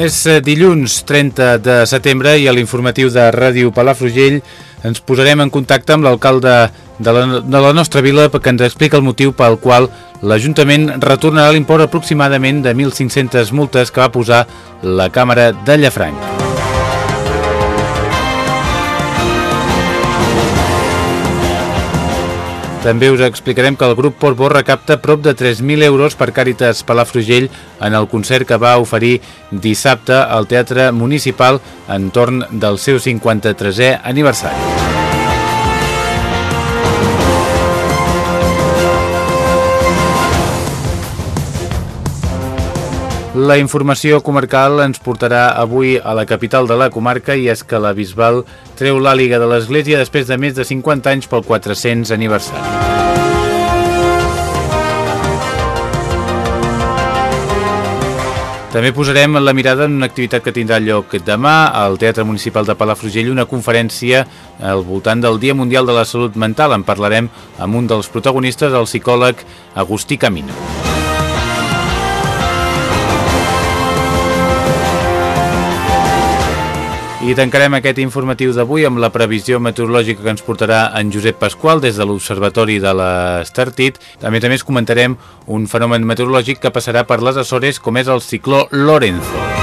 És eh, dilluns 30 de setembre i a l'informatiu de Ràdio Palafrugell ens posarem en contacte amb l'alcalde de, la, de la nostra vila perquè ens explica el motiu pel qual l'Ajuntament retornarà l'import aproximadament de 1.500 multes que va posar la Càmera de Llafranc. També us explicarem que el grup Portbó recapta prop de 3.000 euros per Càritas Palafrugell en el concert que va oferir dissabte al Teatre Municipal entorn del seu 53è aniversari. La informació comarcal ens portarà avui a la capital de la comarca i és que la Bisbal treu l'àliga de l'Església després de més de 50 anys pel 400 aniversari. També posarem la mirada en una activitat que tindrà lloc demà al Teatre Municipal de Palafrugell, una conferència al voltant del Dia Mundial de la Salut Mental. En parlarem amb un dels protagonistes, el psicòleg Agustí Camino. I tancarem aquest informatiu d'avui amb la previsió meteorològica que ens portarà en Josep Pasqual des de l'Observatori de l'Estartit. A més a més comentarem un fenomen meteorològic que passarà per les Açores com és el cicló Lorenzo.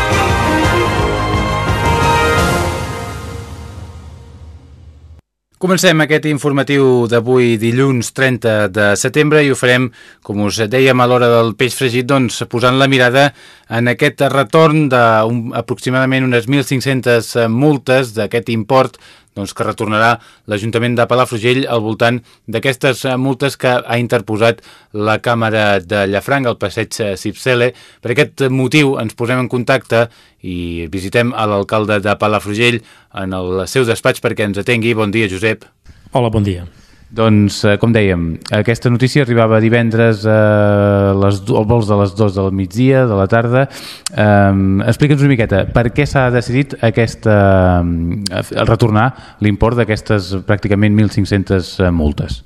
Comencem aquest informatiu d'avui dilluns 30 de setembre i ho farem, com us dèiem a l'hora del peix fregit, doncs posant la mirada en aquest retorn d'aproximadament unes 1.500 multes d'aquest import doncs, que retornarà l'Ajuntament de Palafrugell al voltant d'aquestes multes que ha interposat la Càmera de Llafranc, al passeig Cipsele. Per aquest motiu ens posem en contacte i visitem a l'alcalde de Palafrugell en el seu despatx perquè ens atengui. Bon dia, Josep. Hola, bon dia. Doncs, eh, com dèiem, aquesta notícia arribava divendres a eh, les, al vols de les 2 del migdia, de la tarda. Um, Explica'ns una miqueta, per què s'ha decidit aquesta, uh, retornar l'import d'aquestes pràcticament 1.500 multes?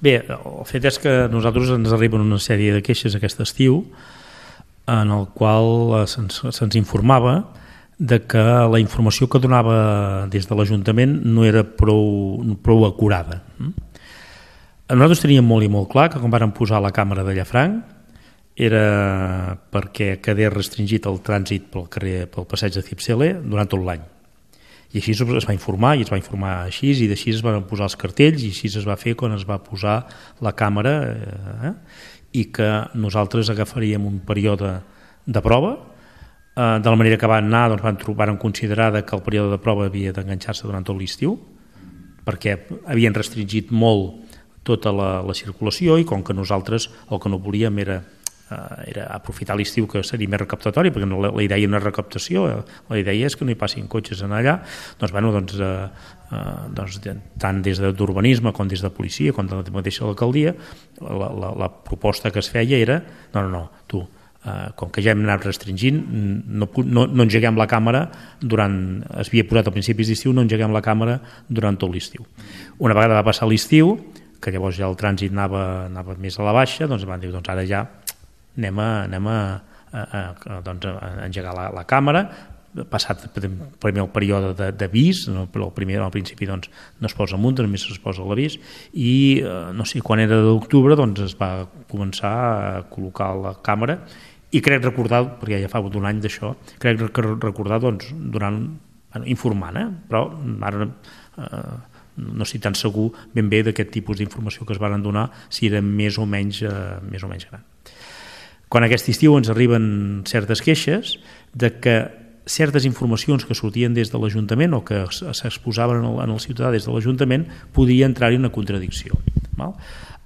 Bé, el fet és que a nosaltres ens arriben una sèrie de queixes aquest estiu en el qual se'ns se informava de que la informació que donava des de l'Ajuntament no era prou, prou acurada. Nosaltres teníem molt i molt clar que quan varen posar la càmera de Llafranc era perquè quedés restringit el trànsit pel carrer pel passeig de Cipsele durant tot l'any. I així es va informar, i es va informar així, i d'així es van posar els cartells, i així es va fer quan es va posar la càmera, eh, i que nosaltres agafaríem un període de prova, eh, de la manera que van anar, doncs van, van considerar que el període de prova havia d'enganxar-se durant tot l'estiu, perquè havien restringit molt tota la, la circulació i com que nosaltres el que no volíem era eh, era aprofitar l'estiu que seria més recaptatori perquè no, la, la idea no és recaptació eh, la idea és que no hi passin cotxes en allà doncs, bueno, doncs, eh, eh, doncs tant des d'urbanisme com des de policia com de la mateixa alcaldia la, la, la proposta que es feia era no, no, no, tu Uh, com que ja hem anat restringint, no, no, no engeguem la càmera durant, es havia posat a principis d'estiu, no engeguem la càmera durant tot l'estiu. Una vegada va passar l'estiu, que llavors ja el trànsit anava, anava més a la baixa, doncs van dir, doncs ara ja anem a, anem a, a, a, doncs a engegar la, la càmera, passat primer el període d'avís, però el primer al principi doncs, no es posa amunt, només es posa l'avís, i eh, no sé, quan era d'octubre doncs es va començar a col·locar la càmera i crec recordar, perquè ja fa un any d'això, crec recordar doncs, durant, informant, eh? però ara eh, no estic tan segur ben bé d'aquest tipus d'informació que es van donar si era més o menys, eh, més o menys gran. Quan aquest estiu ens arriben certes queixes de que certes informacions que sortien des de l'Ajuntament o que s'exposaven en, el, ciutadà des de l'Ajuntament podia entrar-hi una contradicció. Val?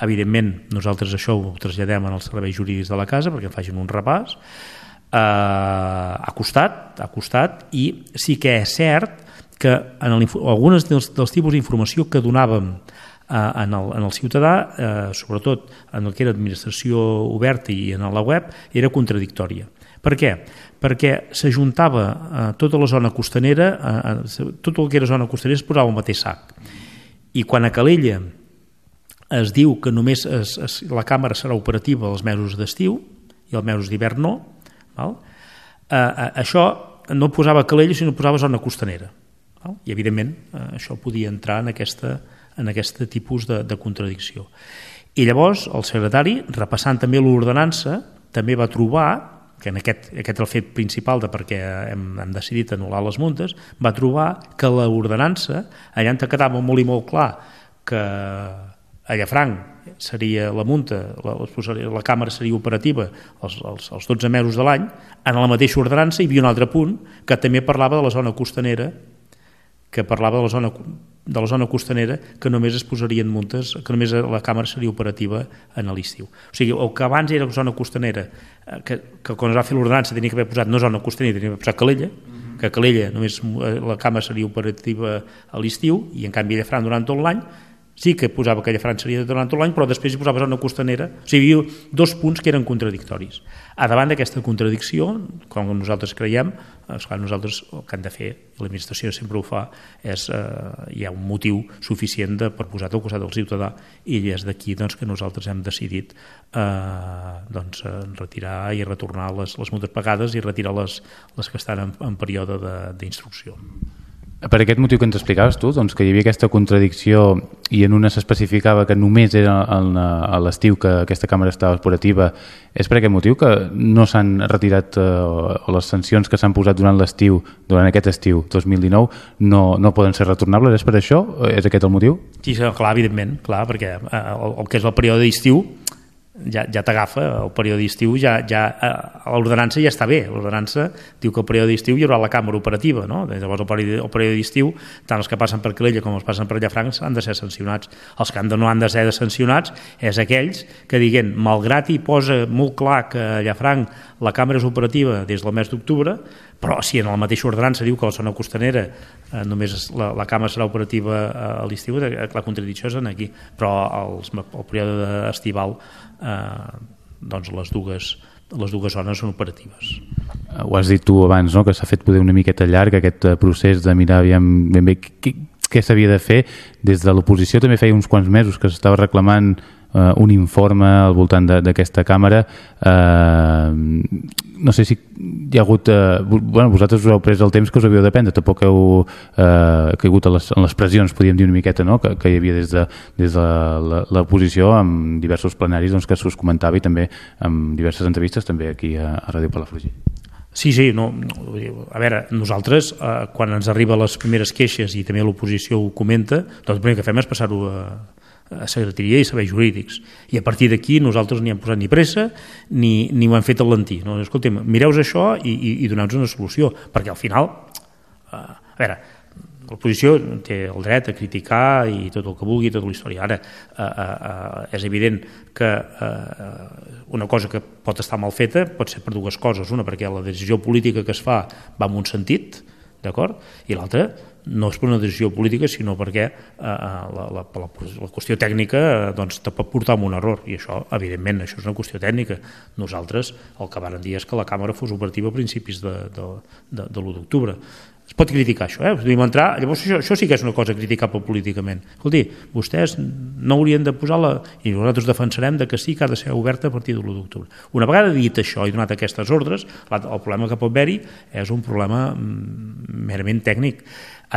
Evidentment, nosaltres això ho traslladem en els serveis jurídics de la casa perquè facin un repàs. Eh, ha costat, ha costat, i sí que és cert que en el, algunes dels, dels tipus d'informació que donàvem eh, en, el, en el ciutadà, eh, sobretot en el que era administració oberta i en la web, era contradictòria. Per què? Perquè s'ajuntava eh, tota la zona costanera, eh, eh, tot el que era zona costanera es posava al mateix sac. I quan a Calella es diu que només es, es, la càmera serà operativa els mesos d'estiu i els mesos d'hivern no, val? Eh, eh, això no posava Calella sinó posava zona costanera. I evidentment eh, això podia entrar en aquesta, en aquest tipus de, de contradicció. I llavors el secretari, repassant també l'ordenança, també va trobar que en aquest, aquest el fet principal de perquè hem, hem decidit anul·lar les muntes, va trobar que l'ordenança, allà on quedava molt i molt clar que a Llafranc seria la munta, la, la càmera seria operativa els, els, els 12 mesos de l'any, en la mateixa ordenança hi havia un altre punt que també parlava de la zona costanera que parlava de la zona de la zona costanera que només es posarien multes, que només la càmera seria operativa en l'estiu. O sigui, el que abans era zona costanera, eh, que, que quan es va fer l'ordenança tenia que haver posat no zona costanera, tenia que haver posat Calella, mhm. que a Calella només eh, la càmera seria operativa a l'estiu i en canvi a Llafranc durant tot l'any, sí que posava que Llafranc seria durant tot l'any, però després hi posava zona costanera, o sigui, hi havia dos punts que eren contradictoris. A davant d'aquesta contradicció, com nosaltres creiem, esclar, nosaltres el que han de fer, l'administració sempre ho fa, és, eh, hi ha un motiu suficient de, per posar al costat del ciutadà i és d'aquí doncs, que nosaltres hem decidit eh, doncs, retirar i retornar les, les multes pagades i retirar les, les que estan en, en període d'instrucció. Per aquest motiu que ens explicaves tu, doncs, que hi havia aquesta contradicció i en una s'especificava que només era a l'estiu que aquesta càmera estava operativa, és per aquest motiu que no s'han retirat eh, o les sancions que s'han posat durant l'estiu, durant aquest estiu 2019, no, no poden ser retornables? És per això? És aquest el motiu? Sí, clar, evidentment, clar, perquè eh, el, el que és el període d'estiu ja, ja t'agafa el període d'estiu, ja, ja, eh, l'ordenança ja està bé, l'ordenança diu que el període d'estiu hi haurà la càmera operativa, no? llavors el període, d'estiu, tant els que passen per Calella com els passen per Llafranc han de ser sancionats. Els que han de, no han de ser sancionats és aquells que diguen, malgrat hi posa molt clar que a Llafranc la càmera és operativa des del mes d'octubre, però si en la mateixa ordenança diu que la zona costanera eh, només la, la càmera serà operativa eh, a l'estiu, eh, la contradicció és en aquí, però els, el període estival eh, doncs les dues, les dues zones són operatives. Ho has dit tu abans, no? que s'ha fet poder una miqueta llarg aquest eh, procés de mirar aviam ben bé què, què s'havia de fer. Des de l'oposició també feia uns quants mesos que s'estava reclamant eh, un informe al voltant d'aquesta càmera. Eh, no sé si hi ha hagut eh, bueno, vosaltres us heu pres el temps que us havíeu de prendre. Tampoc heu eh, caigut a les, en les pressions podríem dir una miqueta no? que, que hi havia des de, des de l'oposició amb diversos plenaris doncs, que s'us comentava i també amb diverses entrevistes també aquí a, a Ràdio Palafrugell. Sí, sí, no, no, a veure, nosaltres, eh, quan ens arriba les primeres queixes i també l'oposició ho comenta, doncs el primer que fem és passar-ho a, a secretaria i serveis jurídics. I a partir d'aquí nosaltres ni hem posat ni pressa ni, ni ho hem fet lentí. No? Escoltem, mireu això i, i, i doneu-nos una solució, perquè al final, eh, a veure, l'oposició té el dret a criticar i tot el que vulgui, tota la història. Ara, eh, eh, és evident que eh, una cosa que pot estar mal feta pot ser per dues coses. Una, perquè la decisió política que es fa va en un sentit, d'acord? I l'altra, no és per una decisió política, sinó perquè eh, eh la, la, la, la qüestió tècnica eh, doncs, te pot portar a un error, i això, evidentment, això és una qüestió tècnica. Nosaltres el que varen dir és que la càmera fos operativa a principis de, de, de, de l'1 d'octubre. Es pot criticar això, eh? Podríem entrar, llavors això, això sí que és una cosa criticable políticament. Escolti, vostès no haurien de posar la... i nosaltres defensarem de que sí que ha de ser oberta a partir de l'1 d'octubre. Una vegada dit això i donat aquestes ordres, el problema que pot haver-hi és un problema mm, merament tècnic.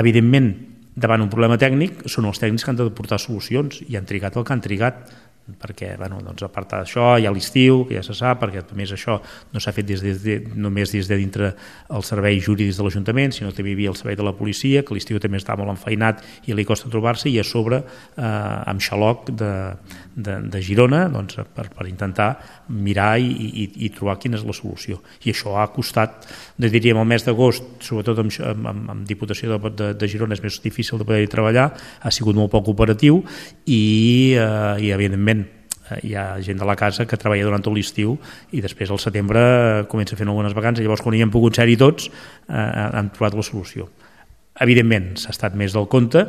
Evidentment, davant un problema tècnic, són els tècnics que han de portar solucions i han trigat el que han trigat perquè bueno, doncs a part d'això hi ha l'estiu, que ja se sap, perquè a més això no s'ha fet des de, de, només des de dintre els serveis jurídics de l'Ajuntament, sinó també hi havia el servei de la policia, que l'estiu també està molt enfeinat i li costa trobar-se, i a sobre eh, amb xaloc de, de, de Girona doncs, per, per intentar mirar i, i, i trobar quina és la solució. I això ha costat, de, diríem, el mes d'agost, sobretot amb, amb, amb Diputació de, de, de Girona és més difícil de poder treballar, ha sigut molt poc operatiu i, eh, i evidentment Eh, hi ha gent de la casa que treballa durant tot l'estiu i després al setembre comença fent algunes vacances llavors quan hi hem pogut ser-hi tots eh, han trobat la solució evidentment s'ha estat més del compte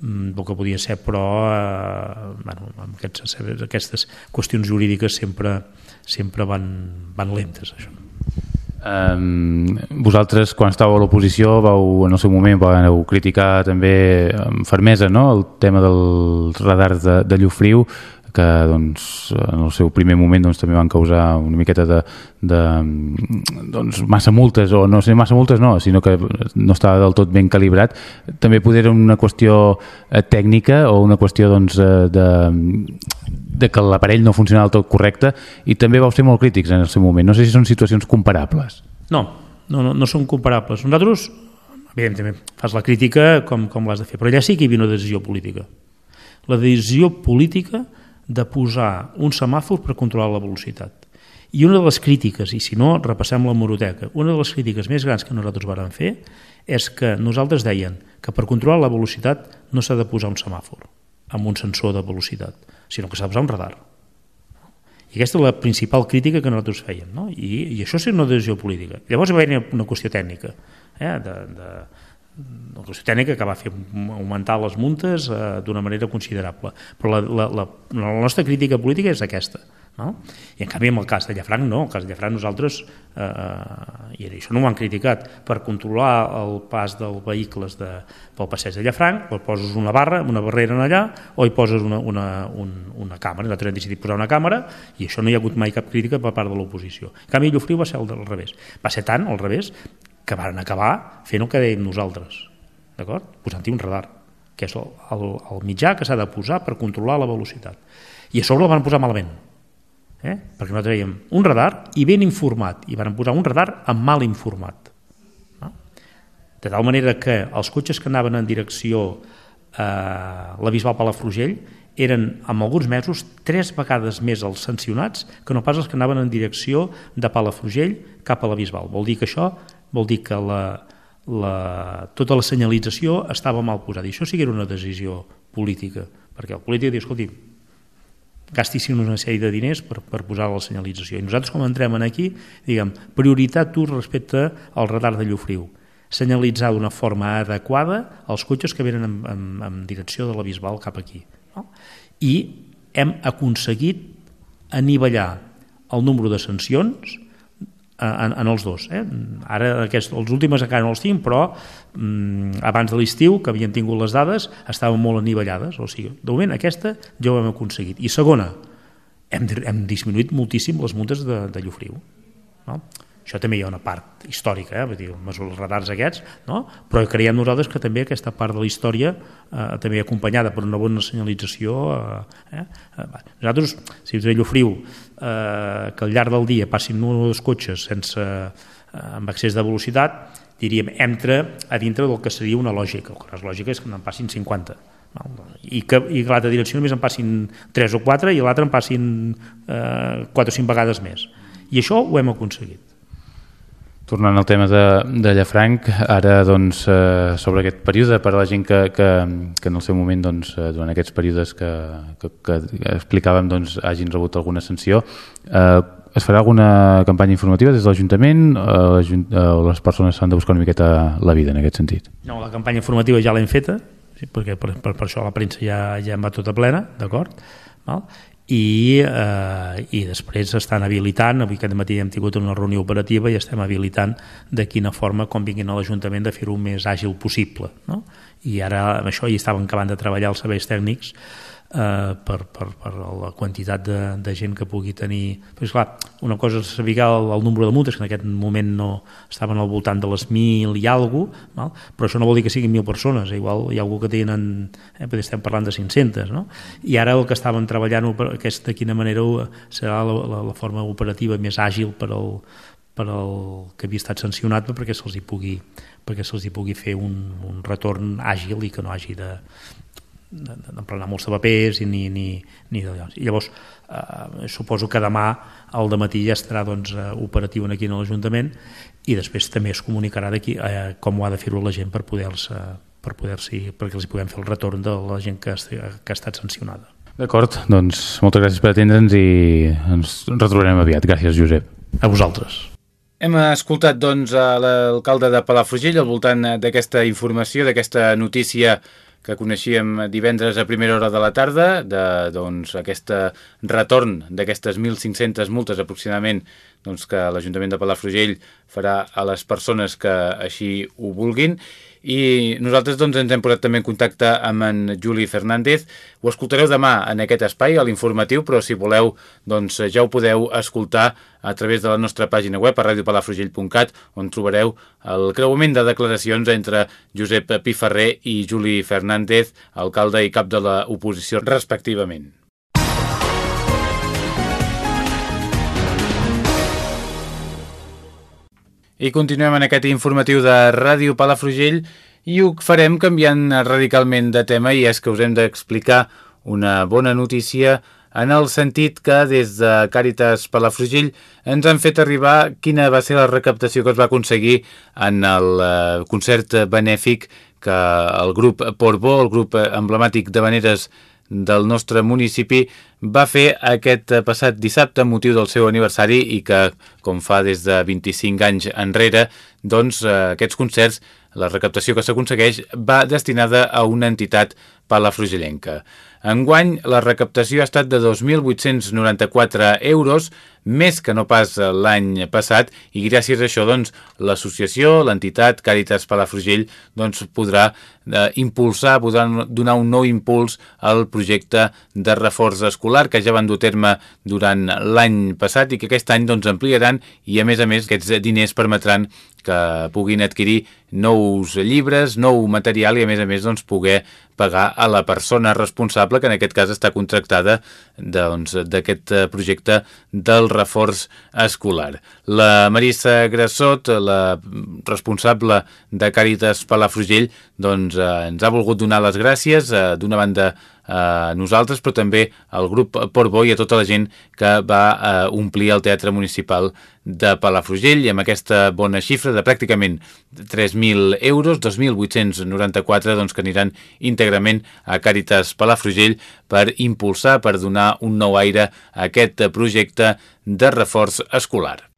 mm, el que podia ser però eh, bueno, aquests, aquestes qüestions jurídiques sempre, sempre van, van lentes això. Um, vosaltres quan estàveu a l'oposició en el seu moment vau criticar també amb fermesa no? el tema del radar de, de Llufriu que doncs, en el seu primer moment doncs, també van causar una miqueta de, de doncs, massa multes, o no sé, massa multes no, sinó que no estava del tot ben calibrat. També poder era una qüestió eh, tècnica o una qüestió doncs, eh, de, de que l'aparell no funcionava del tot correcte i també vau ser molt crítics en el seu moment. No sé si són situacions comparables. No, no, no, no són comparables. Nosaltres, evidentment, fas la crítica com, com l'has de fer, però allà sí que hi havia una decisió política. La decisió política de posar un semàfor per controlar la velocitat. I una de les crítiques, i si no, repassem la moroteca, una de les crítiques més grans que nosaltres vàrem fer és que nosaltres deien que per controlar la velocitat no s'ha de posar un semàfor amb un sensor de velocitat, sinó que s'ha de posar un radar. I aquesta és la principal crítica que nosaltres fèiem, no? I, i això és una decisió política. Llavors va haver una qüestió tècnica, eh? de, de, la qüestió tècnica que va fer augmentar les multes eh, d'una manera considerable. Però la, la, la, la nostra crítica política és aquesta. No? I en canvi amb el cas de Llafranc no, el cas de Llafranc nosaltres, eh, eh, i això no ho han criticat, per controlar el pas dels vehicles de, pel passeig de Llafranc, o poses una barra, una barrera en allà, o hi poses una, una, un, una càmera, nosaltres hem decidit posar una càmera, i això no hi ha hagut mai cap crítica per part de l'oposició. En canvi, Llofriu va ser el del revés. Va ser tant al revés que van acabar fent el que dèiem nosaltres, d'acord? Posant-hi un radar, que és el, el, el mitjà que s'ha de posar per controlar la velocitat. I a sobre el van posar malament, eh? perquè nosaltres dèiem un radar i ben informat, i van posar un radar amb mal informat. No? De tal manera que els cotxes que anaven en direcció a la Bisbal Palafrugell eren, en alguns mesos, tres vegades més els sancionats que no pas els que anaven en direcció de Palafrugell cap a la Bisbal. Vol dir que això vol dir que la, la, tota la senyalització estava mal posada. I això sí que era una decisió política, perquè el polític diu, escolti, gastissin una sèrie de diners per, per posar la senyalització. I nosaltres, com entrem aquí, diguem, prioritat tu respecte al radar de Llofriu, senyalitzar d'una forma adequada els cotxes que venen en, en, en direcció de la Bisbal cap aquí. No? I hem aconseguit anivellar el número de sancions en, en els dos. Eh? Ara aquest, els últims encara no els tinc, però mm, abans de l'estiu, que havien tingut les dades, estaven molt anivellades. O sigui, de moment aquesta ja ho hem aconseguit. I segona, hem, hem disminuït moltíssim les multes de, de Llofriu. No? Això també hi ha una part històrica, eh? Vull dir, els radars aquests, no? però creiem nosaltres que també aquesta part de la història eh, també acompanyada per una bona senyalització eh, eh? nosaltres, si us Llofriu eh, que al llarg del dia passin dos cotxes sense, eh, amb excés de velocitat diríem, entra a dintre del que seria una lògica, és lògica és que n'en passin 50 i que, i l'altra direcció només en passin 3 o 4 i l'altra en passin eh, 4 o 5 vegades més i això ho hem aconseguit Tornant al tema de, de Llafranc, ara doncs, eh, sobre aquest període, per a la gent que, que, que en el seu moment, doncs, eh, durant aquests períodes que, que, que explicàvem, doncs, hagin rebut alguna sanció, eh, es farà alguna campanya informativa des de l'Ajuntament o les persones s'han de buscar una miqueta la vida en aquest sentit? No, la campanya informativa ja l'hem feta, sí, perquè per, per, per això la premsa ja, ja en va tota plena, d'acord? I, eh, i després estan habilitant, avui aquest matí hem tingut una reunió operativa i estem habilitant de quina forma, com vinguin a l'Ajuntament, de fer-ho més àgil possible. No? I ara amb això hi estaven acabant de treballar els serveis tècnics eh, per, per, per la quantitat de, de gent que pugui tenir... Però, clar, una cosa és saber el, el nombre de multes, que en aquest moment no estaven al voltant de les 1.000 i alguna cosa, però això no vol dir que siguin 1.000 persones, igual hi ha algú que tenen, eh, estem parlant de 500, no? I ara el que estaven treballant, aquesta, de quina manera serà la, la, la forma operativa més àgil per al, per al que havia estat sancionat perquè se'ls hi pugui perquè se'ls hi pugui fer un, un retorn àgil i que no hagi de, d'emplenar molts de papers i ni, ni, ni d'allò. I llavors, eh, suposo que demà al matí ja estarà doncs, eh, operatiu aquí en l'Ajuntament i després també es comunicarà d'aquí eh, com ho ha de fer-ho la gent per poder-se per poder perquè els hi puguem fer el retorn de la gent que, que ha estat sancionada. D'acord, doncs moltes gràcies per atendre'ns i ens retrobarem aviat. Gràcies, Josep. A vosaltres. Hem escoltat doncs l'alcalde de Palafrugell al voltant d'aquesta informació, d'aquesta notícia que coneixíem divendres a primera hora de la tarda, de doncs, aquest retorn d'aquestes 1.500 multes aproximadament doncs, que l'Ajuntament de Palafrugell farà a les persones que així ho vulguin i nosaltres doncs, ens hem posat també en contacte amb en Juli Fernández. Ho escoltareu demà en aquest espai, a l'informatiu, però si voleu doncs, ja ho podeu escoltar a través de la nostra pàgina web a radiopalafrugell.cat on trobareu el creuament de declaracions entre Josep Piferrer i Juli Fernández, alcalde i cap de l'oposició respectivament. I continuem en aquest informatiu de Ràdio Palafrugell i ho farem canviant radicalment de tema i és que us hem d'explicar una bona notícia en el sentit que des de Càritas Palafrugell ens han fet arribar quina va ser la recaptació que es va aconseguir en el eh, concert benèfic que el grup Portbó, el grup emblemàtic de maneres del nostre municipi va fer aquest passat dissabte motiu del seu aniversari i que, com fa des de 25 anys enrere, doncs eh, aquests concerts, la recaptació que s'aconsegueix va destinada a una entitat palafrugellenca. Enguany, la recaptació ha estat de 2.894 euros, més que no pas l'any passat, i gràcies a això doncs, l'associació, l'entitat Càritas Palafrugell doncs, podrà eh, impulsar, podrà donar un nou impuls al projecte de reforç escolar que ja van dur terme durant l'any passat i que aquest any doncs, ampliaran i a més a més aquests diners permetran que puguin adquirir nous llibres, nou material i a més a més doncs, poder pagar a la persona responsable que en aquest cas està contractada doncs, d'aquest doncs, projecte del reforç escolar. La Marissa Grassot, la responsable de Càritas Palafrugell, doncs, eh, ens ha volgut donar les gràcies, eh, d'una banda a nosaltres, però també al grup Portbó i a tota la gent que va eh, omplir el Teatre Municipal de Palafrugell i amb aquesta bona xifra de pràcticament 3.000 euros, 2.894 doncs, que aniran íntegrament a Càritas Palafrugell per impulsar, per donar un nou aire a aquest projecte de reforç escolar.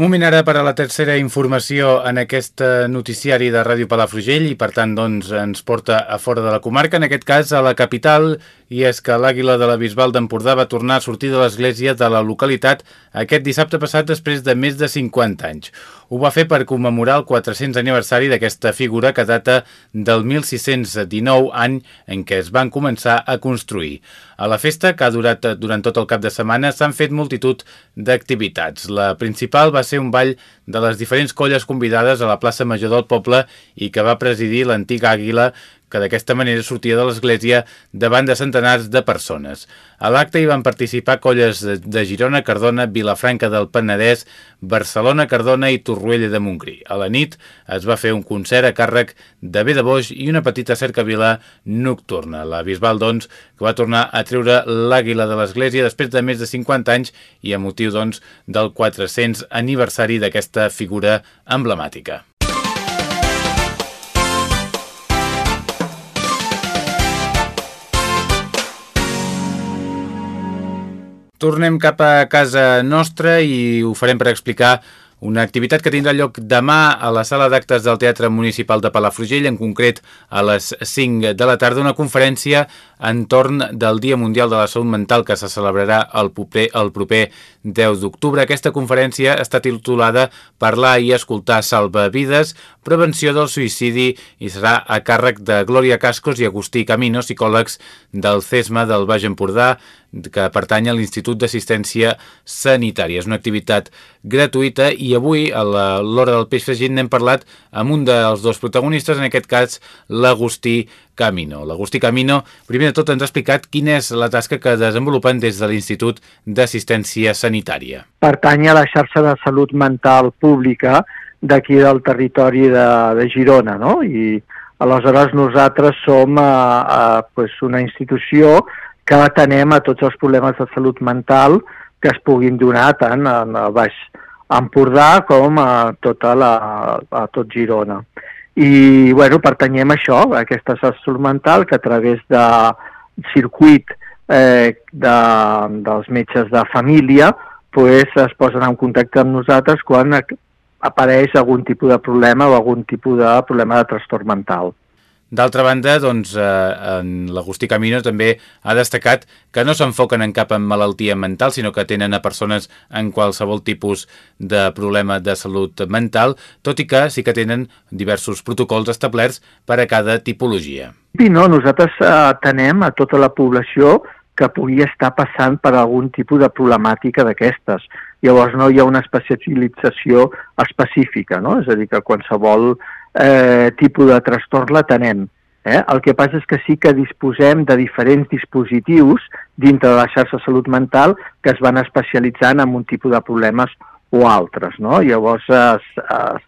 Moment ara per a la tercera informació en aquest noticiari de Ràdio Palafrugell i per tant doncs, ens porta a fora de la comarca, en aquest cas a la capital, i és que l'Àguila de la Bisbal d'Empordà va tornar a sortir de l'església de la localitat aquest dissabte passat després de més de 50 anys. Ho va fer per commemorar el 400 aniversari d'aquesta figura que data del 1619 any en què es van començar a construir. A la festa, que ha durat durant tot el cap de setmana, s'han fet multitud d'activitats. La principal va ser un ball de les diferents colles convidades a la plaça Major del poble i que va presidir l'antiga àguila que d'aquesta manera sortia de l'església davant de centenars de persones. A l'acte hi van participar colles de Girona, Cardona, Vilafranca del Penedès, Barcelona, Cardona i Torroella de Montgrí. A la nit es va fer un concert a càrrec de Bé de Boix i una petita cercavila nocturna. La Bisbal, doncs, que va tornar a treure l'àguila de l'església després de més de 50 anys i a motiu, doncs, del 400 aniversari d'aquesta figura emblemàtica. Tornem cap a casa nostra i ho farem per explicar una activitat que tindrà lloc demà a la sala d'actes del Teatre Municipal de Palafrugell, en concret a les 5 de la tarda, una conferència entorn del Dia Mundial de la Salut Mental que se celebrarà el proper, el proper 10 d'octubre. Aquesta conferència està titulada Parlar i escoltar salva vides, prevenció del suïcidi i serà a càrrec de Glòria Cascos i Agustí Camino, psicòlegs del CESMA del Baix Empordà, que pertany a l'Institut d'Assistència Sanitària. És una activitat gratuïta i avui, a l'hora del peix fregit, n'hem parlat amb un dels dos protagonistes, en aquest cas l'Agustí Camino. L'Agustí Camino, primer de tot, ens ha explicat quina és la tasca que desenvolupen des de l'Institut d'Assistència Sanitària. Pertany a la xarxa de salut mental pública d'aquí del territori de, de Girona, no? I aleshores nosaltres som eh, eh, pues una institució que atenem a tots els problemes de salut mental que es puguin donar tant en el Baix Empordà com a tota la, a tot Girona. I, bueno, pertanyem a això, a aquesta salut mental, que a través de circuit eh, de, dels metges de família pues, es posen en contacte amb nosaltres quan apareix algun tipus de problema o algun tipus de problema de trastorn mental. D'altra banda, doncs, eh, en l'Agustí Camino també ha destacat que no s'enfoquen en cap en malaltia mental, sinó que tenen a persones en qualsevol tipus de problema de salut mental, tot i que sí que tenen diversos protocols establerts per a cada tipologia. I no, nosaltres atenem a tota la població que pugui estar passant per algun tipus de problemàtica d'aquestes. Llavors no hi ha una especialització específica, no? És a dir, que qualsevol eh, tipus de trastorn la tenem. Eh? El que passa és que sí que disposem de diferents dispositius dintre de la xarxa salut mental que es van especialitzant en un tipus de problemes o altres. No? Llavors es, es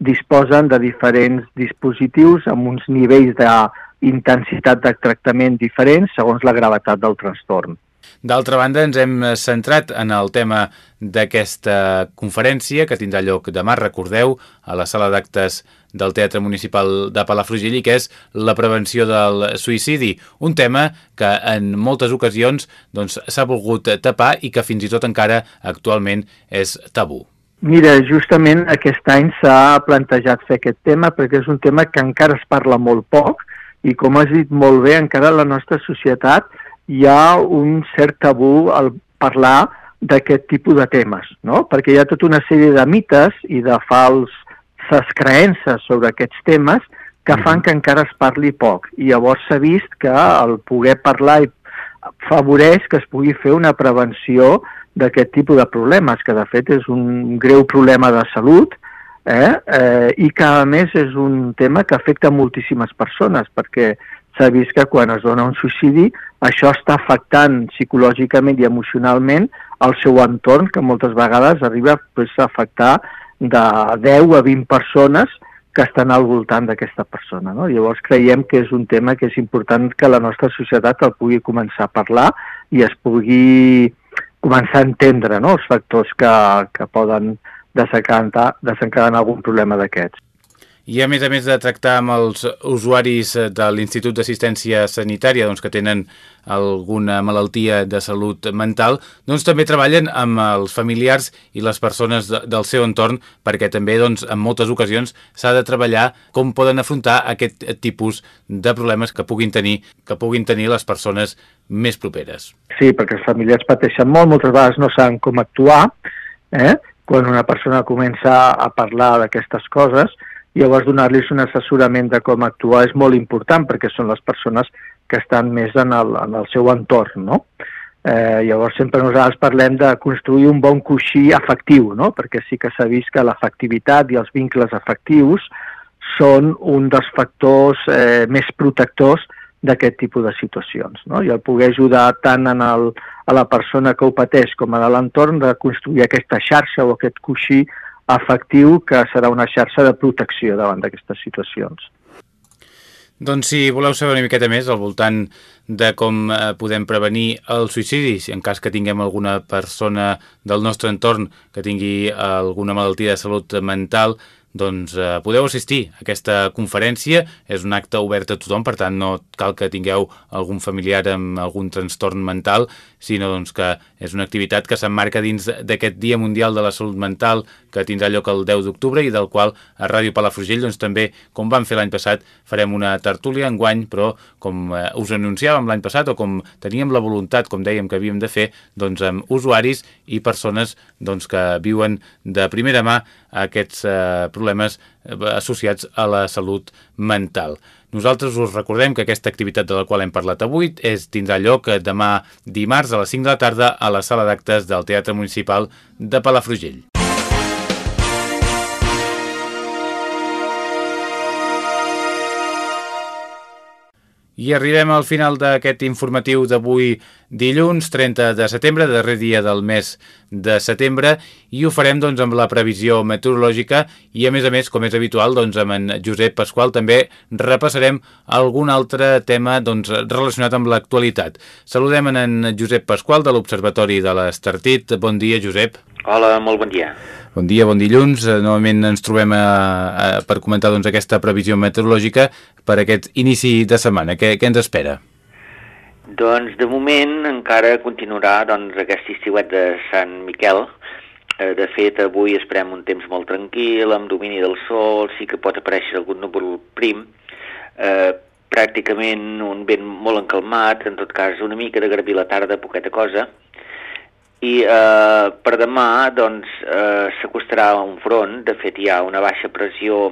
disposen de diferents dispositius amb uns nivells d'intensitat de tractament diferents segons la gravetat del trastorn. D'altra banda, ens hem centrat en el tema d'aquesta conferència que tindrà lloc demà, recordeu, a la sala d'actes del Teatre Municipal de Palafrugell i que és la prevenció del suïcidi, un tema que en moltes ocasions doncs, s'ha doncs, volgut tapar i que fins i tot encara actualment és tabú. Mira, justament aquest any s'ha plantejat fer aquest tema perquè és un tema que encara es parla molt poc i com has dit molt bé, encara la nostra societat hi ha un cert tabú al parlar d'aquest tipus de temes, no? perquè hi ha tota una sèrie de mites i de fals falses creences sobre aquests temes que fan que encara es parli poc. I llavors s'ha vist que el poder parlar favoreix que es pugui fer una prevenció d'aquest tipus de problemes, que de fet és un greu problema de salut eh? Eh, i que a més és un tema que afecta moltíssimes persones, perquè s'ha vist que quan es dona un suïcidi això està afectant psicològicament i emocionalment el seu entorn, que moltes vegades arriba pues, a afectar de 10 a 20 persones que estan al voltant d'aquesta persona. No? Llavors creiem que és un tema que és important que la nostra societat el pugui començar a parlar i es pugui començar a entendre no? els factors que, que poden desencadenar, desencadenar algun problema d'aquests. I a més a més de tractar amb els usuaris de l'Institut d'Assistència Sanitària doncs, que tenen alguna malaltia de salut mental, doncs també treballen amb els familiars i les persones de, del seu entorn perquè també doncs, en moltes ocasions s'ha de treballar com poden afrontar aquest tipus de problemes que puguin tenir que puguin tenir les persones més properes. Sí, perquè els familiars pateixen molt, moltes vegades no saben com actuar, eh? quan una persona comença a parlar d'aquestes coses, Llavors, donar-los un assessorament de com actuar és molt important perquè són les persones que estan més en el, en el seu entorn, no? Eh, llavors, sempre nosaltres parlem de construir un bon coixí afectiu, no? perquè sí que s'ha vist que l'efectivitat i els vincles afectius són un dels factors eh, més protectors d'aquest tipus de situacions. No? I el poder ajudar tant en el, a la persona que ho pateix com a l'entorn de construir aquesta xarxa o aquest coixí efectiu que serà una xarxa de protecció davant d'aquestes situacions. Doncs si voleu saber una miqueta més al voltant de com eh, podem prevenir el suïcidi, si en cas que tinguem alguna persona del nostre entorn que tingui alguna malaltia de salut mental, doncs eh, podeu assistir a aquesta conferència. És un acte obert a tothom, per tant no cal que tingueu algun familiar amb algun trastorn mental, sinó doncs, que és una activitat que s'emmarca dins d'aquest Dia Mundial de la Salut Mental que tindrà lloc el 10 d'octubre i del qual a Ràdio Palafrugell doncs, també, com vam fer l'any passat, farem una tertúlia en guany, però com eh, us anunciàvem l'any passat o com teníem la voluntat, com dèiem que havíem de fer, doncs amb usuaris i persones doncs, que viuen de primera mà aquests eh, problemes eh, associats a la salut mental. Nosaltres us recordem que aquesta activitat de la qual hem parlat avui és tindrà lloc demà dimarts a les 5 de la tarda a la sala d'actes del Teatre Municipal de Palafrugell. I arribem al final d'aquest informatiu d'avui dilluns 30 de setembre, darrer dia del mes de setembre, i ho farem doncs, amb la previsió meteorològica i a més a més, com és habitual, doncs, amb en Josep Pasqual també repassarem algun altre tema doncs, relacionat amb l'actualitat. Saludem en Josep Pasqual de l'Observatori de l'Estartit. Bon dia, Josep. Hola, molt bon dia. Bon dia, bon dilluns. Eh, novament ens trobem a, a, per comentar doncs, aquesta previsió meteorològica per aquest inici de setmana. Què, què ens espera? Doncs de moment encara continuarà doncs, aquest estiuet de Sant Miquel. Eh, de fet, avui esperem un temps molt tranquil, amb domini del sol, sí que pot aparèixer algun núvol prim, eh, pràcticament un vent molt encalmat, en tot cas una mica de garbí la tarda, poqueta cosa, i eh, per demà doncs, eh, s'acostarà un front, de fet hi ha una baixa pressió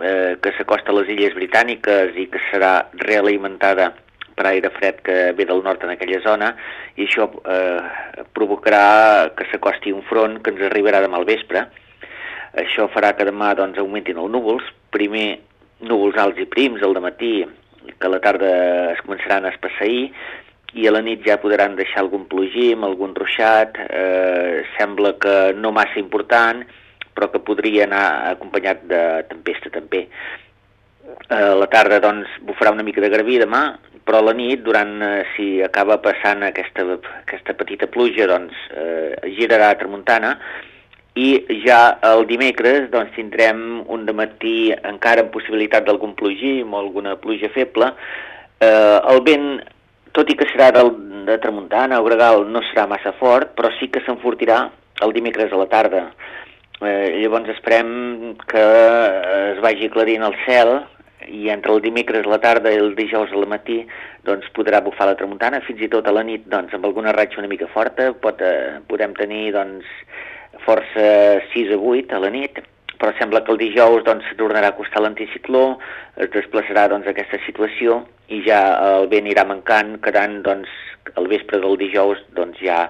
eh, que s'acosta a les illes britàniques i que serà realimentada per aire fred que ve del nord en aquella zona. I això eh, provocarà que s'acosti un front que ens arribarà demà al vespre. Això farà que demà doncs, augmentin els núvols, primer núvols alts i prims al matí que a la tarda es començaran a espasseir i a la nit ja podran deixar algun plogim, algun ruixat, eh, sembla que no massa important, però que podria anar acompanyat de tempesta també. Eh, a la tarda doncs bufarà una mica de garbí demà, però a la nit, durant, eh, si acaba passant aquesta, aquesta petita pluja, doncs eh, girarà a tramuntana, i ja el dimecres doncs, tindrem un matí encara amb possibilitat d'algun plogim o alguna pluja feble. Eh, el vent tot i que serà del, de tramuntana o gregal, no serà massa fort, però sí que s'enfortirà el dimecres a la tarda. Eh, llavors esperem que es vagi aclarint el cel i entre el dimecres a la tarda i el dijous al matí doncs, podrà bufar la tramuntana, fins i tot a la nit doncs, amb alguna ratxa una mica forta pot, eh, podem tenir doncs, força 6 a 8 a la nit però sembla que el dijous doncs, tornarà a costar l'anticicló, es desplaçarà doncs, aquesta situació i ja el vent irà mancant, quedant doncs, el vespre del dijous doncs, ja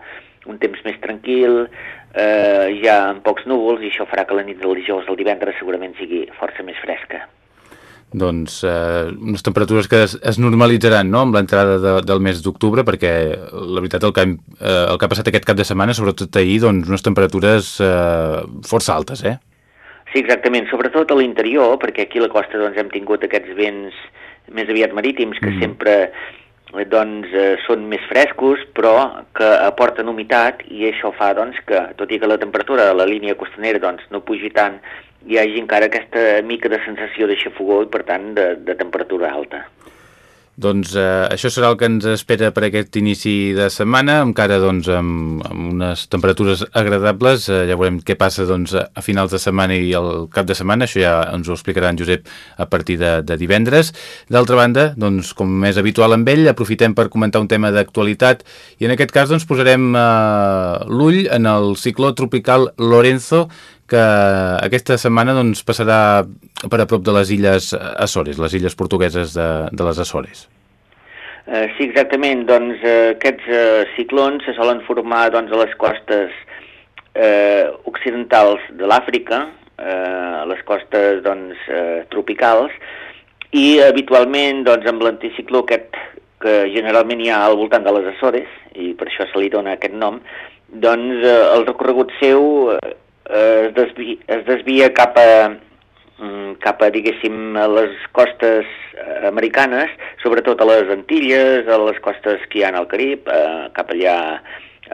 un temps més tranquil, eh, ja amb pocs núvols, i això farà que la nit del dijous al divendres segurament sigui força més fresca. Doncs eh, unes temperatures que es, es normalitzaran no? amb l'entrada de, del mes d'octubre, perquè la veritat el que, eh, el que ha passat aquest cap de setmana, sobretot ahir, doncs unes temperatures eh, força altes, eh? Sí, exactament, sobretot a l'interior, perquè aquí a la costa doncs, hem tingut aquests vents més aviat marítims que mm. sempre eh, doncs, eh, són més frescos, però que aporten humitat i això fa doncs, que, tot i que la temperatura de la línia costanera doncs, no pugi tant, hi hagi encara aquesta mica de sensació de xafogó i, per tant, de, de temperatura alta. Doncs eh, això serà el que ens espera per aquest inici de setmana, encara doncs, amb, amb unes temperatures agradables. Eh, ja veurem què passa doncs, a finals de setmana i al cap de setmana, això ja ens ho explicarà en Josep a partir de, de divendres. D'altra banda, doncs, com és habitual amb ell, aprofitem per comentar un tema d'actualitat i en aquest cas doncs, posarem eh, l'ull en el cicló tropical Lorenzo, que aquesta setmana doncs, passarà per a prop de les illes Açores, les illes portugueses de, de les Açores. Uh, sí, exactament. Doncs uh, aquests uh, ciclons se solen formar doncs, a les costes uh, occidentals de l'Àfrica, uh, a les costes doncs, uh, tropicals, i habitualment doncs, amb l'anticicló aquest que generalment hi ha al voltant de les Açores, i per això se li dona aquest nom, doncs eh, el recorregut seu eh, es, desvia, es desvia cap a, mm, cap a, diguéssim, a les costes eh, americanes, sobretot a les Antilles, a les costes que hi ha al Carib, eh, cap allà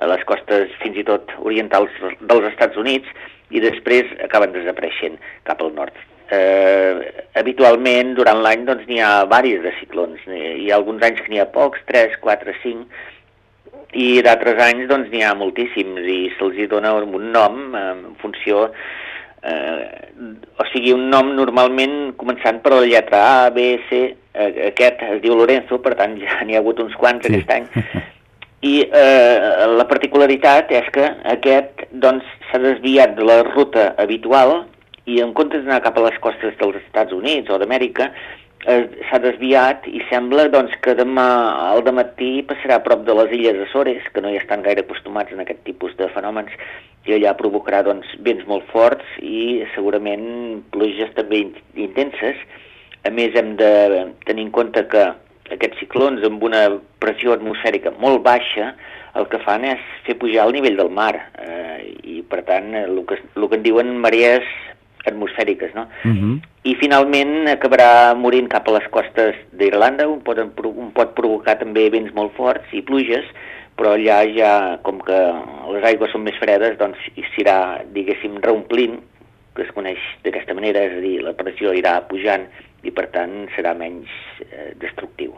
a les costes fins i tot orientals dels Estats Units, i després acaben desapareixent cap al nord. Eh, habitualment, durant l'any, doncs, n'hi ha diversos de ciclons. Hi ha alguns anys que n'hi ha pocs, 3, 4, 5, i d'altres anys doncs n'hi ha moltíssims i se'ls dona un nom en funció eh, o sigui un nom normalment començant per la lletra A, B, C eh, aquest es diu Lorenzo per tant ja n'hi ha hagut uns quants sí. aquest any i eh, la particularitat és que aquest doncs s'ha desviat de la ruta habitual i en comptes d'anar cap a les costes dels Estats Units o d'Amèrica eh, s'ha desviat i sembla doncs, que demà al matí passarà a prop de les illes Açores, que no hi estan gaire acostumats en aquest tipus de fenòmens, i allà provocarà doncs, vents molt forts i segurament pluges també intenses. A més, hem de tenir en compte que aquests ciclons amb una pressió atmosfèrica molt baixa el que fan és fer pujar el nivell del mar eh, i per tant el que, el que en diuen marees atmosfèriques, no? Uh mhm. -huh. I finalment acabarà morint cap a les costes d'Irlanda, on, poden, on pot provocar també vents molt forts i pluges, però allà ja, com que les aigües són més fredes, doncs s'irà, diguéssim, reomplint, que es coneix d'aquesta manera, és a dir, la pressió irà pujant i per tant serà menys eh, destructiu.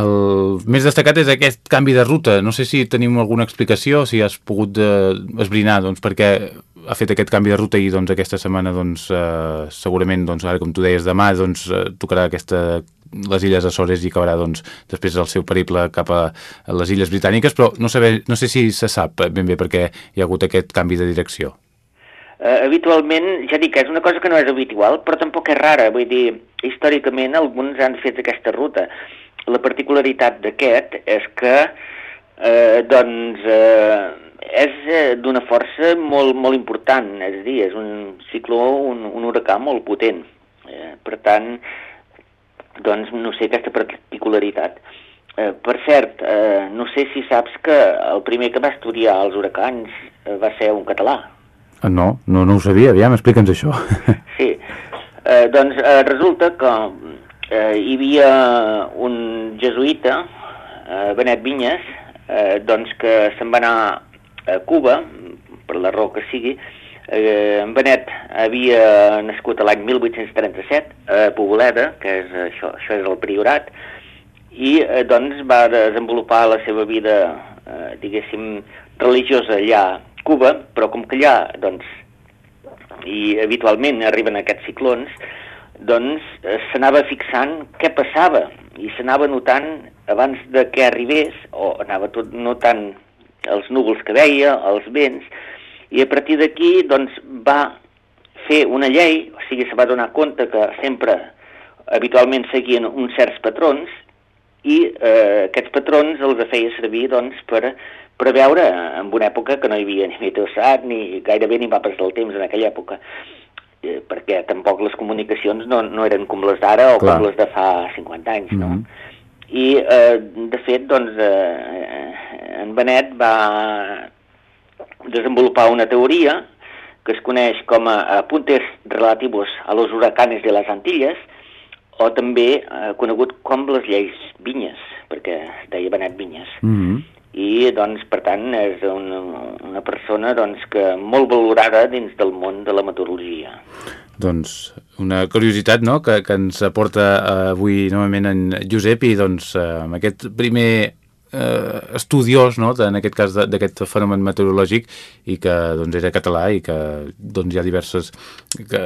El més destacat és aquest canvi de ruta. No sé si tenim alguna explicació, si has pogut eh, esbrinar, doncs, perquè ha fet aquest canvi de ruta i doncs, aquesta setmana doncs, eh, segurament, doncs, ara com tu deies, demà doncs, eh, tocarà aquesta, les Illes Açores i acabarà doncs, després del seu periple cap a, les Illes Britàniques, però no, saber, no sé si se sap ben bé perquè hi ha hagut aquest canvi de direcció. Uh, habitualment, ja dic, és una cosa que no és habitual, però tampoc és rara. Vull dir, històricament alguns han fet aquesta ruta. La particularitat d'aquest és que, eh, doncs, eh, eh, d'una força molt, molt important, és a dir, és un cicló, un, un huracà molt potent. Eh, per tant, doncs no sé aquesta particularitat. Eh, per cert, eh, no sé si saps que el primer que va estudiar els huracans eh, va ser un català. Ah, no, no, no ho sabia, aviam, explica'ns això. sí, eh, doncs eh, resulta que eh, hi havia un jesuïta, eh, Benet Vinyes, eh, doncs que se'n va anar a Cuba, per la raó que sigui, eh, en Benet havia nascut l'any 1837 a Poboleda, que és això, això és el priorat, i eh, doncs va desenvolupar la seva vida, eh, diguéssim, religiosa allà a Cuba, però com que allà, doncs, i habitualment arriben aquests ciclons, doncs eh, s'anava fixant què passava i s'anava notant abans de que arribés, o anava tot notant els núvols que veia, els vents, i a partir d'aquí doncs, va fer una llei, o sigui, se va donar compte que sempre habitualment seguien uns certs patrons i eh, aquests patrons els feia servir doncs, per preveure en una època que no hi havia ni meteosat ni gairebé ni mapes del temps en aquella època eh, perquè tampoc les comunicacions no, no eren com les d'ara o Clar. com les de fa 50 anys, no? Mm -hmm i eh, de fet doncs, eh, en Benet va desenvolupar una teoria que es coneix com a apuntes relativos a los huracanes de les Antilles o també eh, conegut com les lleis Vinyes, perquè deia Benet Vinyes. Mm -hmm. I, doncs, per tant, és una, una persona doncs, que molt valorada dins del món de la meteorologia. Doncs una curiositat no? que, que ens aporta eh, avui novament en Josep i doncs eh, amb aquest primer eh, estudiós, no? en aquest cas d'aquest fenomen meteorològic i que doncs, era català i que doncs, hi ha diverses que,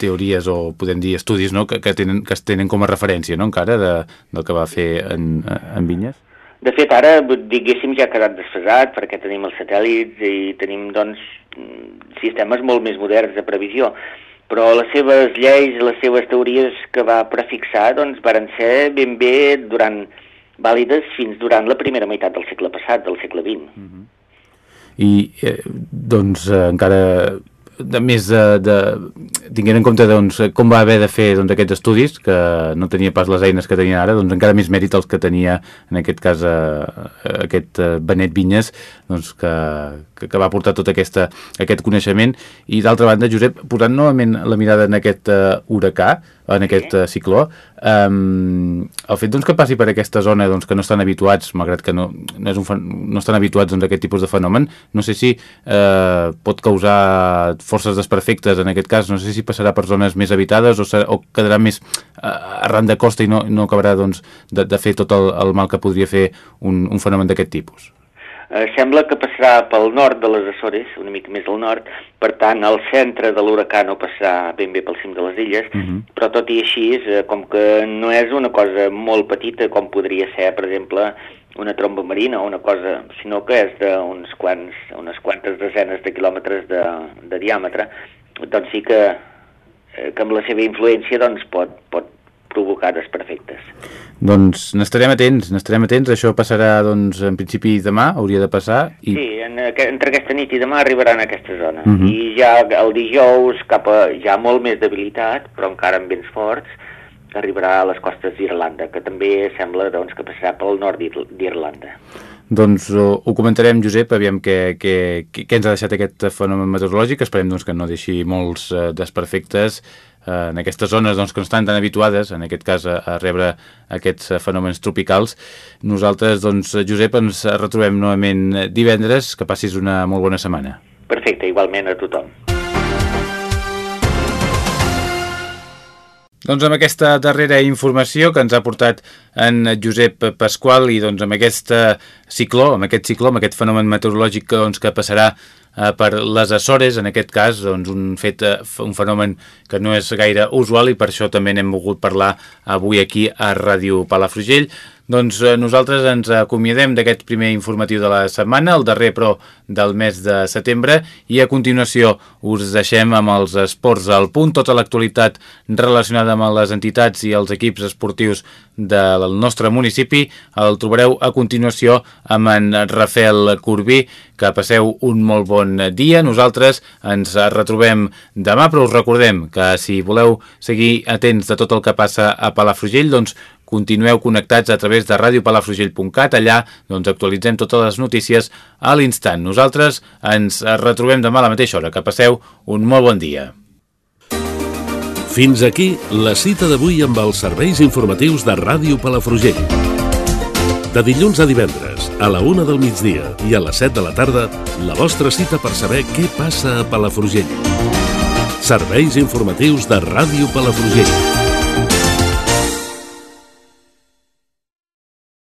teories o podem dir estudis no? que, que, tenen, que es tenen com a referència no? encara de, del que va fer en, en Vinyes. De fet, ara, diguéssim, ja ha quedat desfasat perquè tenim els satèl·lits i tenim, doncs, sistemes molt més moderns de previsió però les seves lleis, les seves teories que va prefixar, doncs, varen ser ben bé durant vàlides fins durant la primera meitat del segle passat, del segle XX. Mm -hmm. I, eh, doncs, eh, encara de més de, de, tinguent en compte doncs, com va haver de fer doncs, aquests estudis, que no tenia pas les eines que tenia ara, doncs encara més mèrit els que tenia, en aquest cas, eh, aquest eh, Benet Vinyes, doncs, que, que, que va portar tot aquesta, aquest coneixement. I d'altra banda, Josep, posant novament la mirada en aquest uh, huracà, en aquest uh, cicló, um, el fet doncs, que passi per aquesta zona doncs, que no estan habituats, malgrat que no, no, és un, no estan habituats doncs, a aquest tipus de fenomen, no sé si uh, pot causar forces desperfectes en aquest cas, no sé si passarà per zones més habitades o, serà, o quedarà més uh, arran de costa i no, no acabarà doncs, de, de fer tot el, el mal que podria fer un, un fenomen d'aquest tipus. Eh, sembla que passarà pel nord de les Açores, una mica més al nord, per tant, el centre de l'huracà no passarà ben bé pel cim de les illes, uh mhm. -huh. però tot i així, eh, com que no és una cosa molt petita com podria ser, per exemple, una tromba marina o una cosa, sinó que és d'unes quants, unes quantes desenes de quilòmetres de, de diàmetre, doncs sí que, eh, que amb la seva influència doncs, pot, pot provocar desperfectes. Doncs n'estarem atents, n'estarem atents. Això passarà, doncs, en principi demà, hauria de passar. I... Sí, en, entre aquesta nit i demà arribaran a aquesta zona. Uh mhm. -huh. I ja el dijous, cap a ja molt més debilitat, però encara amb vents forts, arribarà a les costes d'Irlanda, que també sembla doncs, que passarà pel nord d'Irlanda. Doncs ho, ho comentarem, Josep, aviam què, què, què ens ha deixat aquest fenomen meteorològic. Esperem doncs, que no deixi molts eh, desperfectes en aquestes zones doncs, que no estan tan habituades, en aquest cas, a, a rebre aquests fenòmens tropicals. Nosaltres, doncs, Josep, ens retrobem novament divendres. Que passis una molt bona setmana. Perfecte, igualment a tothom. Doncs amb aquesta darrera informació que ens ha portat en Josep Pasqual i doncs amb aquest cicló, amb aquest cicló, amb aquest fenomen meteorològic doncs, que passarà eh, per les Açores, en aquest cas, doncs, un fet, eh, un fenomen que no és gaire usual i per això també n'hem volgut parlar avui aquí a Ràdio Palafrugell. Doncs eh, nosaltres ens acomiadem d'aquest primer informatiu de la setmana, el darrer però del mes de setembre, i a continuació us deixem amb els esports al punt, tota l'actualitat relacionada amb les entitats i els equips esportius del nostre municipi. El trobareu a continuació amb en Rafael Corbí, que passeu un molt bon dia. Nosaltres ens retrobem demà, però us recordem que si voleu seguir atents de tot el que passa a Palafrugell, doncs Continueu connectats a través de radiopalafrugell.cat, allà doncs, actualitzem totes les notícies a l'instant. Nosaltres ens retrobem demà a la mateixa hora. Que passeu un molt bon dia. Fins aquí la cita d'avui amb els serveis informatius de Ràdio Palafrugell. De dilluns a divendres, a la una del migdia i a les 7 de la tarda, la vostra cita per saber què passa a Palafrugell. Serveis informatius de Ràdio Palafrugell.